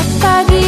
Setiap pagi